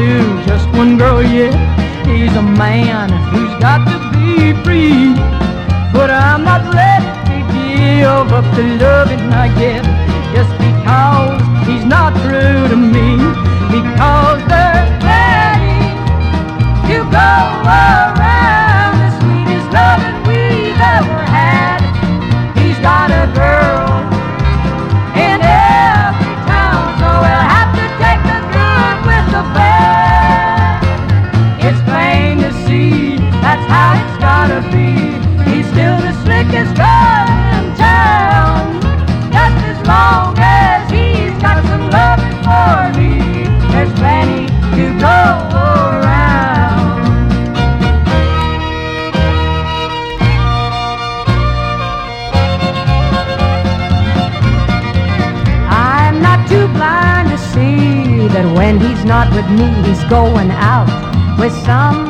to just one girl yet. He's a man who's got to be free. But I'm not ready to give up the loving I get just because he's not true to me. Because there's plenty to go around. Gotta be. He's still the slickest guy in town. Just as long as he's got some love for me, there's plenty to go around. I'm not too blind to see that when he's not with me, he's going out with somebody